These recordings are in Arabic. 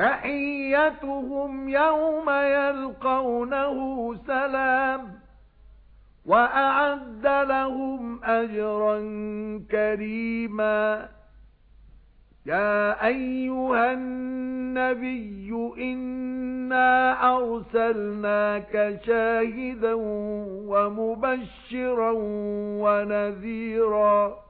تَحِيَّتُهُمْ يَوْمَ يَلْقَوْنَهُ سَلَامٌ وَأَعَدَّ لَهُمْ أَجْرًا كَرِيمًا. يَا أَيُّهَا النَّبِيُّ إِنَّا أَرْسَلْنَاكَ شَاهِدًا وَمُبَشِّرًا وَنَذِيرًا.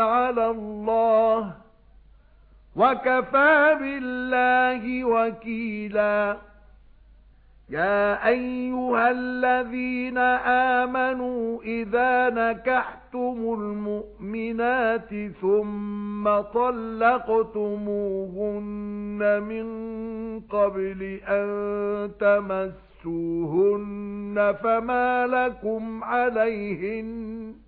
عَلَى اللَّهِ وَكَفَى بِاللَّهِ وَكِيلًا. يَا أَيُّهَا الَّذِينَ آمَنُوا إِذَا نَكَحْتُمُ الْمُؤْمِنَاتِ ثُمَّ طَلَّقْتُمُوهُنَّ مِنْ قَبْلِ أَن تَمَسُّوهُنَّ فَمَا لَكُمْ عَلَيْهِنَّ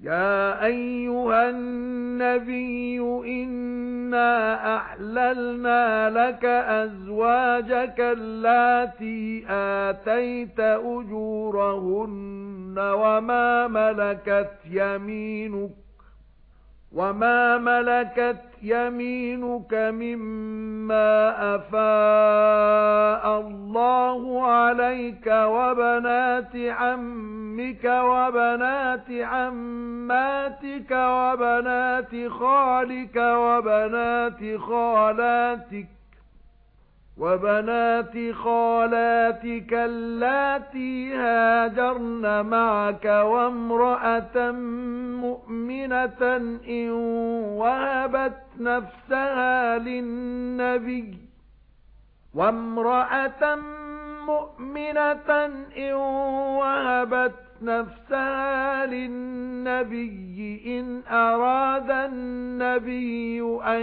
يَا أَيُّهَا النَّبِيُّ إِنَّا أَحْلَلْنَا لَكَ أَزْوَاجَكَ اللَّاتِي آتَيْتَ أُجُورَهُنَّ وَمَا مَلَكَتْ يَمِينُكَ وَمَا مَلَكَتْ يَمِينُكَ مِمَّا أَفَاءَ اللَّهُ عَلَيْكَ وَبَنَاتِ عَمِّكَ وَبَنَاتِ عَمَّاتِكَ وَبَنَاتِ خَالِكَ وَبَنَاتِ خَالَاتِكَ وَبَنَاتِ خَالَاتِكَ اللَّاتِي هَاجَرْنَ مَعَكَ وَامْرَأَةً مُؤْمِنَةً إِن وَهَبَتْ نَفْسَهَا لِلنَّبِيِّ وَامْرَأَةً مُؤْمِنَةً إِن وَهَبَتْ نَفْسَهَا لِلنَّبِيِّ إِنْ أَرَادَ النَّبِيُّ أَن